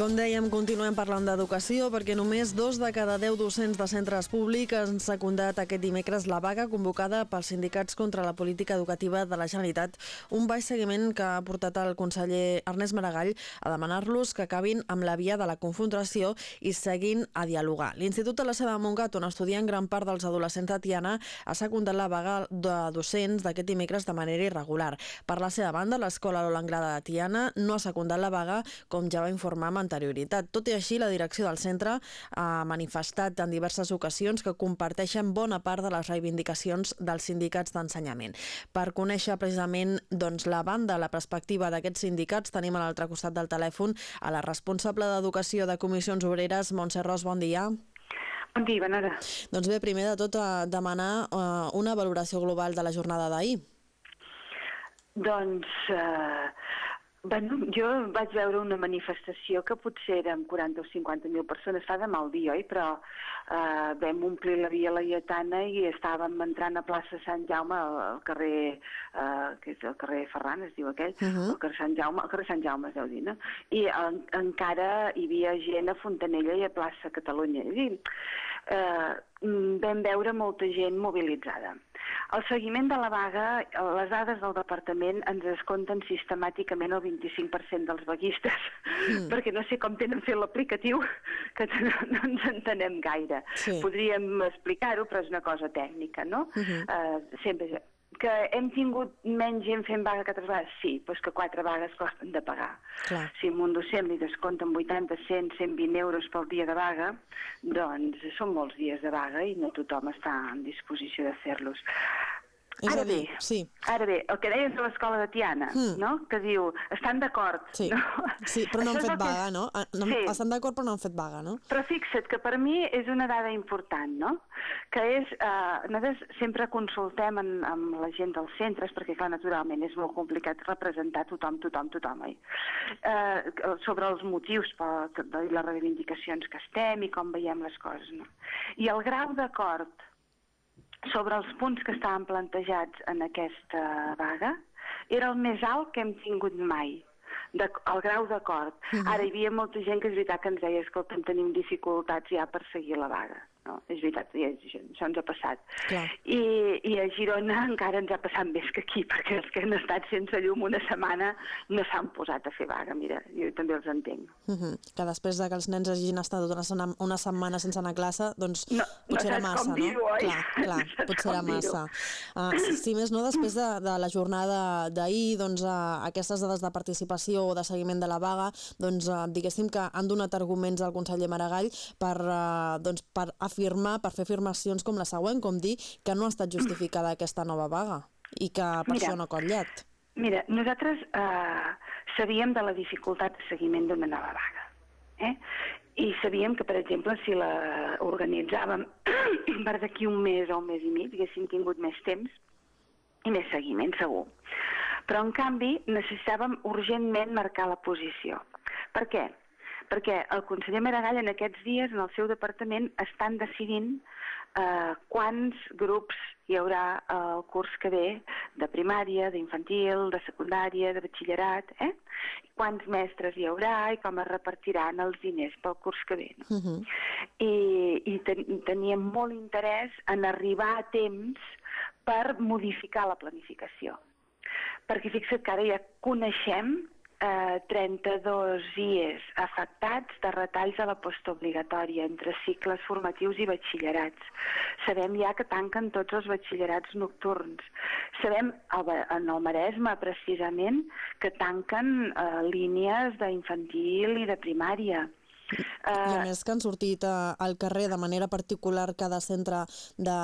Com dèiem, continuem parlant d'educació perquè només dos de cada deu docents de centres públics han secundat aquest dimecres la vaga convocada pels sindicats contra la política educativa de la Generalitat, un baix seguiment que ha portat el conseller Ernest Maragall a demanar-los que acabin amb la via de la confrontació i seguin a dialogar. L'Institut de la Seva Montgat, on estudien gran part dels adolescents de Tiana, ha secundat la vaga de docents d'aquest dimecres de manera irregular. Per la seva banda, l'Escola Lola Anglada de Tiana no ha secundat la vaga, com ja va informar anterioritat. Tot i així, la direcció del centre ha manifestat en diverses ocasions que comparteixen bona part de les reivindicacions dels sindicats d'ensenyament. Per conèixer precisament doncs, la banda, la perspectiva d'aquests sindicats, tenim a l'altre costat del telèfon a la responsable d'Educació de Comissions Obreres, Montse Ros, bon dia. Bon dia, bona hora. Doncs bé, primer de tot, a demanar uh, una valoració global de la jornada d'ahir. Doncs eh, Bueno, jo vaig veure una manifestació que potser eren 40 o 50 mil persones, fa de mal dia, oi? Però eh, vam omplir la via Laietana i estàvem entrant a plaça Sant Jaume, al carrer, eh, que és el carrer Ferran, es diu aquell, uh -huh. el carrer Sant Jaume, el carrer Sant Jaume es deu dir, no? I en, encara hi havia gent a Fontanella i a plaça Catalunya. És dir, eh, vam veure molta gent mobilitzada. El seguiment de la vaga, les dades del departament ens descompten sistemàticament el 25% dels vaguistes, mm. perquè no sé com tenen fet l'aplicatiu, que no, no ens entenem gaire. Sí. Podríem explicar-ho, però és una cosa tècnica, no? Uh -huh. uh, sempre que hem tingut menys gent fent vaga que altres vegades? Sí, però que quatre vagues costen de pagar. Clar. Si a un docent li descompten 80, 100, 120 euros pel dia de vaga, doncs són molts dies de vaga i no tothom està en disposició de fer-los. Ara bé, sí. ara bé, el que deies de l'escola de Tiana, mm. no? que diu, estan d'acord. Sí. No? sí, però no han fet vaga, que... no? Ah, no? Sí. Estan d'acord però no han fet vaga, no? Però fixa't que per mi és una dada important, no? que és, eh, nosaltres sempre consultem en, amb la gent dels centres, perquè clar, naturalment és molt complicat representar tothom, tothom, tothom, oi? Eh, sobre els motius per, les reivindicacions que estem i com veiem les coses, no? I el grau d'acord sobre els punts que estaven plantejats en aquesta vaga era el més alt que hem tingut mai de, el grau d'acord. Uh mhm. -huh. Ara hi havia molta gent que és veritat que ens deia que tenim dificultats ja per seguir la vaga. No, és veritat, ja, això ens ha passat. Clar. I, I a Girona encara ens ha passat més que aquí, perquè els que han estat sense llum una setmana no s'han posat a fer vaga, mira, jo també els entenc. Uh -huh. Que després de que els nens hagin estat una, una setmana sense anar a classe, doncs no, potser no era massa, no? Clar, clar, no potser era massa. Uh, si, si més no, després de, de la jornada d'ahir, doncs uh, aquestes dades de participació o de seguiment de la vaga, doncs uh, diguéssim que han donat arguments al conseller Maragall per, uh, doncs, per afirmar, per fer afirmacions com la següent, com dir que no ha estat justificada aquesta nova vaga i que per mira, això no ha cotllat. Mira, nosaltres eh, sabíem de la dificultat de seguiment d'una nova vaga. Eh? I sabíem que, per exemple, si la organitzàvem per d'aquí un mes o un mes i mig, haguéssim tingut més temps i més seguiment, segur. Però, en canvi, necessitàvem urgentment marcar la posició. Per què? Perquè el conseller Maragall en aquests dies en el seu departament estan decidint eh, quants grups hi haurà el curs que ve de primària, d'infantil, de secundària, de batxillerat, eh? quants mestres hi haurà i com es repartiran els diners pel curs que ve. No? Uh -huh. I, i ten, teníem molt interès en arribar a temps per modificar la planificació. Perquè fixa't que ara ja coneixem eh, 32 IES afectats de retalls a la postobligatòria entre cicles formatius i batxillerats. Sabem ja que tanquen tots els batxillerats nocturns. Sabem en el Maresme, precisament, que tanquen eh, línies d'infantil i de primària. I a més que han sortit uh, al carrer de manera particular cada centre de,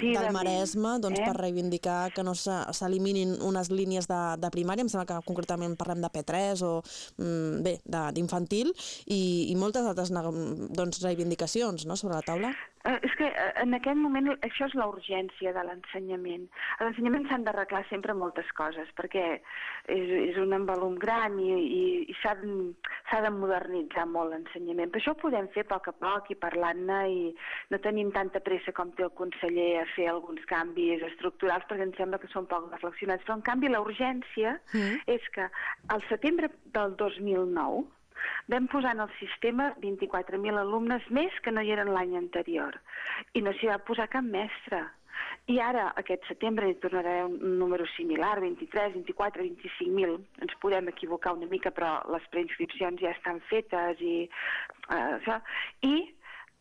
del Maresme doncs, eh? per reivindicar que no s'eliminin unes línies de, de primària, em sembla que concretament parlem de P3 o mm, bé, d'infantil i, i moltes altres doncs, reivindicacions no, sobre la taula. Eh, és que eh, en aquest moment això és la urgència de l'ensenyament. A l'ensenyament s'han d'arreglar sempre moltes coses, perquè és, és un envolum gran i, i, i s'ha de modernitzar molt l'ensenyament. Per això ho podem fer a poc a poc i parlant-ne i no tenim tanta pressa com té el conseller a fer alguns canvis estructurals perquè em sembla que són poc reflexionats. Però en canvi la urgència mm. és que al setembre del 2009 vam posar en el sistema 24.000 alumnes més que no hi eren l'any anterior i no s'hi va posar cap mestre. I ara, aquest setembre, hi tornarà un número similar, 23, 24, 25.000. Ens podem equivocar una mica, però les preinscripcions ja estan fetes i uh, això. I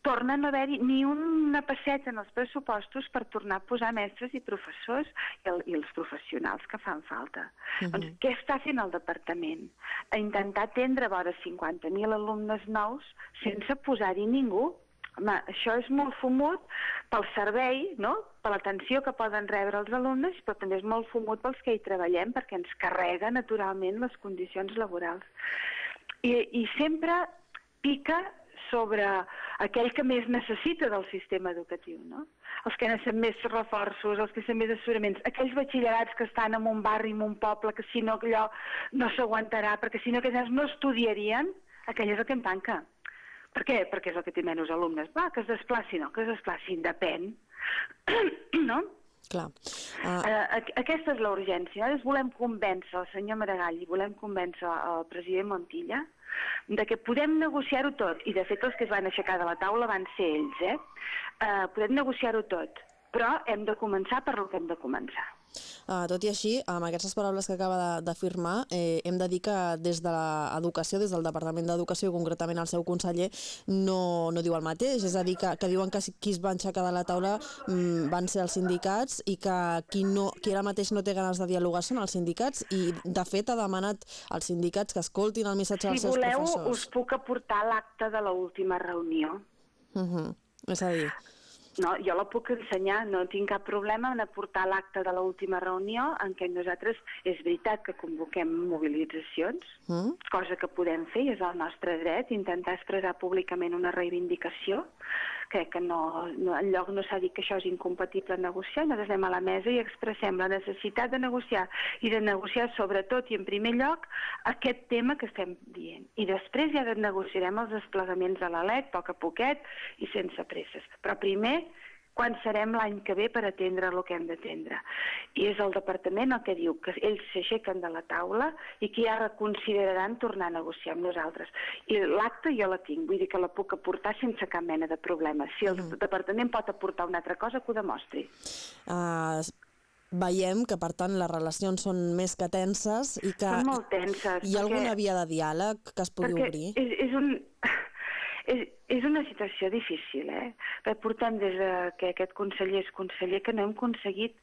torna a no haver-hi ni una passeta en els pressupostos per tornar a posar mestres i professors i, el, i els professionals que fan falta. Uh -huh. Doncs què està fent el departament? A intentar atendre vora 50.000 alumnes nous sense posar-hi ningú. Home, això és molt fumut pel servei, no? per l'atenció que poden rebre els alumnes, però també és molt fumut pels que hi treballem perquè ens carrega naturalment les condicions laborals. I, i sempre pica sobre aquell que més necessita del sistema educatiu, no? Els que necessiten més reforços, els que necessiten més assessoraments, aquells batxillerats que estan en un barri, en un poble, que si no allò no s'aguantarà, perquè si no aquells no estudiarien, aquell és el que en tanca. Per què? Perquè és el que té menys alumnes. Va, que es desplacin, no, que es desplacin, depèn. no? Clar. Uh... Uh, aquesta és la urgència. Nosaltres volem convèncer el senyor Maragall i volem convèncer el president Montilla de que podem negociar-ho tot, i de fet els que es van aixecar de la taula van ser ells, eh? Uh, podem negociar-ho tot, però hem de començar per lo que hem de començar. Uh, tot i així, amb aquestes paraules que acaba d'afirmar, eh, hem de dir que des de l'educació, des del Departament d'Educació, concretament el seu conseller, no, no diu el mateix. És a dir, que, que diuen que qui es van aixecar de la taula mm, van ser els sindicats i que qui, no, qui ara mateix no té ganes de dialogar són els sindicats i, de fet, ha demanat als sindicats que escoltin el missatge dels si seus voleu, professors. Si voleu, us puc aportar l'acte de l'última reunió. Uh -huh. És a dir... No, jo la puc ensenyar, no tinc cap problema en aportar l'acte de l'última reunió en què nosaltres, és veritat que convoquem mobilitzacions, mm. cosa que podem fer i és el nostre dret, intentar expressar públicament una reivindicació, crec que no, no, enlloc no s'ha dit que això és incompatible negociar, nosaltres anem a la mesa i expressem la necessitat de negociar i de negociar sobretot i en primer lloc aquest tema que estem dient. I després ja negociarem els desplegaments de la LEC, poc a poquet i sense presses. Però primer quan serem l'any que ve per atendre el que hem d'atendre. I és el departament el que diu que ells s'aixequen de la taula i que ja reconsideraran tornar a negociar amb nosaltres. I l'acte jo la tinc, vull dir que la puc aportar sense cap mena de problema. Si el mm. departament pot aportar una altra cosa, que ho demostri. Uh, veiem que, per tant, les relacions són més que tenses i que... Són molt tenses. Hi ha perquè... alguna via de diàleg que es pugui obrir? És, és un és, és una situació difícil, eh? Perquè portem des de que aquest conseller és conseller que no hem aconseguit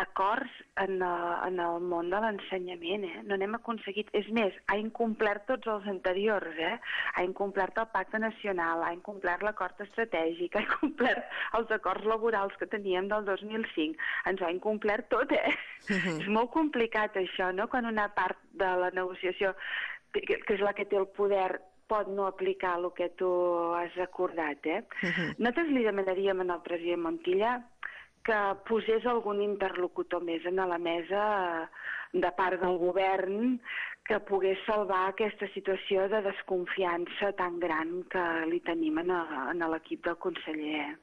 acords en, el, en el món de l'ensenyament, eh? No n'hem aconseguit... És més, ha incomplert tots els anteriors, eh? Ha incomplert el pacte nacional, ha incomplert l'acord estratègic, ha incomplert els acords laborals que teníem del 2005. Ens ha incomplert tot, eh? Uh -huh. És molt complicat això, no?, quan una part de la negociació que és la que té el poder pot no aplicar el que tu has acordat. Eh? Uh -huh. Nosaltres li demanaríem al president Montilla que posés algun interlocutor més en la mesa de part del govern que pogués salvar aquesta situació de desconfiança tan gran que li tenim en, l'equip del conseller.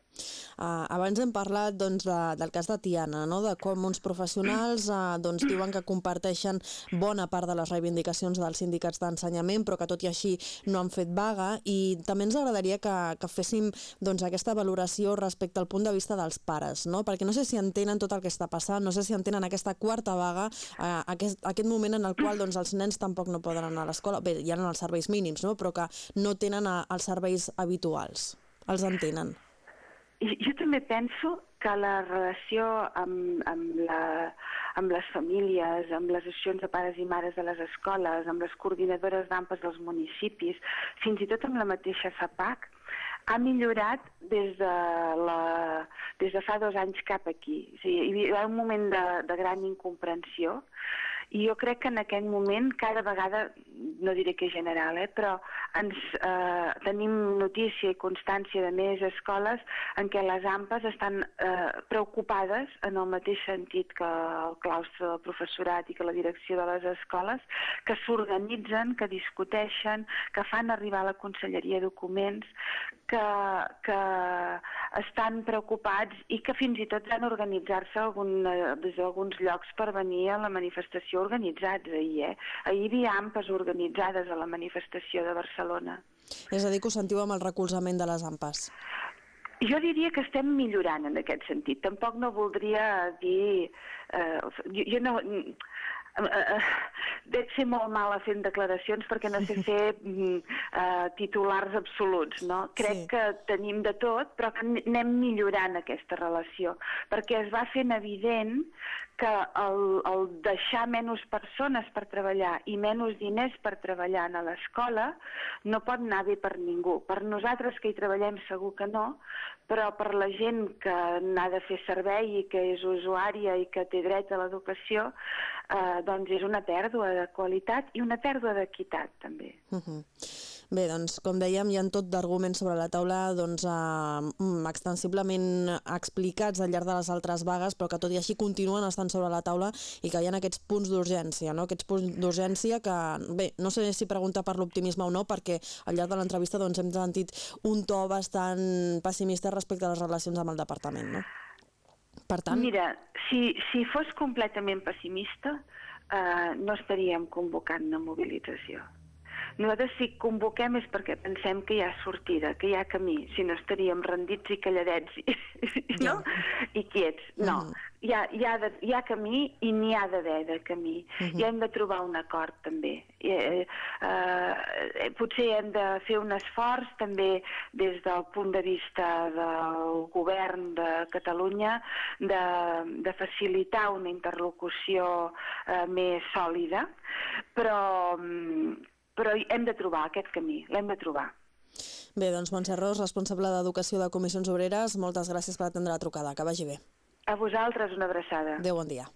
Uh, abans hem parlat doncs, de, del cas de Tiana, no? de com uns professionals uh, doncs, diuen que comparteixen bona part de les reivindicacions dels sindicats d'ensenyament, però que tot i així no han fet vaga, i també ens agradaria que, que féssim doncs, aquesta valoració respecte al punt de vista dels pares, no? perquè no sé si entenen tot el que està passant, no sé si entenen aquesta quarta vaga, uh, aquest, aquest moment en el qual doncs, els nens tampoc no poden anar a l'escola, bé, hi ha els serveis mínims, no? però que no tenen uh, els serveis habituals. Els entenen jo també penso que la relació amb, amb, la, amb les famílies, amb les associacions de pares i mares de les escoles, amb les coordinadores d'AMPAs dels municipis, fins i tot amb la mateixa FAPAC, ha millorat des de, la, des de fa dos anys cap aquí. O sigui, hi ha un moment de, de gran incomprensió i jo crec que en aquest moment cada vegada, no diré que és general, eh, però ens eh, tenim notícia i constància de més escoles en què les AMPAs estan eh, preocupades en el mateix sentit que el claustre del professorat i que la direcció de les escoles, que s'organitzen, que discuteixen, que fan arribar a la conselleria documents, que, que estan preocupats i que fins i tot van organitzar-se algun, des d'alguns llocs per venir a la manifestació organitzats ahir. Eh? Ahir hi havia ampes organitzades a la manifestació de Barcelona. És a dir, que ho sentiu amb el recolzament de les AMPAs. Jo diria que estem millorant en aquest sentit. Tampoc no voldria dir... Eh, jo, jo no... Uh, uh, dec ser molt mala fent declaracions perquè no sé fer uh, titulars absoluts, no? Crec sí. que tenim de tot, però que anem millorant aquesta relació, perquè es va fent evident que el, el deixar menys persones per treballar i menys diners per treballar a l'escola no pot anar bé per ningú. Per nosaltres que hi treballem segur que no, però per la gent que n'ha de fer servei i que és usuària i que té dret a l'educació, eh, doncs és una pèrdua de qualitat i una pèrdua d'equitat també. Uh -huh. Bé, doncs, com dèiem, hi ha tot d'arguments sobre la taula doncs, eh, extensiblement explicats al llarg de les altres vagues, però que tot i així continuen estant sobre la taula i que hi ha aquests punts d'urgència, no? aquests punts d'urgència que, bé, no sé si pregunta per l'optimisme o no, perquè al llarg de l'entrevista doncs, hem sentit un to bastant pessimista respecte a les relacions amb el departament, no? Per tant... Mira, si, si fos completament pessimista, eh, no estaríem convocant una mobilització. Nosaltres si convoquem és perquè pensem que hi ha sortida, que hi ha camí, si no estaríem rendits i calladets i, no? i quiets. No, mm. hi, ha, hi, ha de, hi ha camí i n'hi ha d'haver de camí. Mm -hmm. I hem de trobar un acord també. I, eh, eh, potser hem de fer un esforç també des del punt de vista del govern de Catalunya de, de facilitar una interlocució eh, més sòlida, però mm, però hem de trobar aquest camí, l'hem de trobar. Bé, doncs Montse Ros, responsable d'Educació de Comissions Obreres, moltes gràcies per atendre la trucada. Que vagi bé. A vosaltres una abraçada. Adéu, bon dia.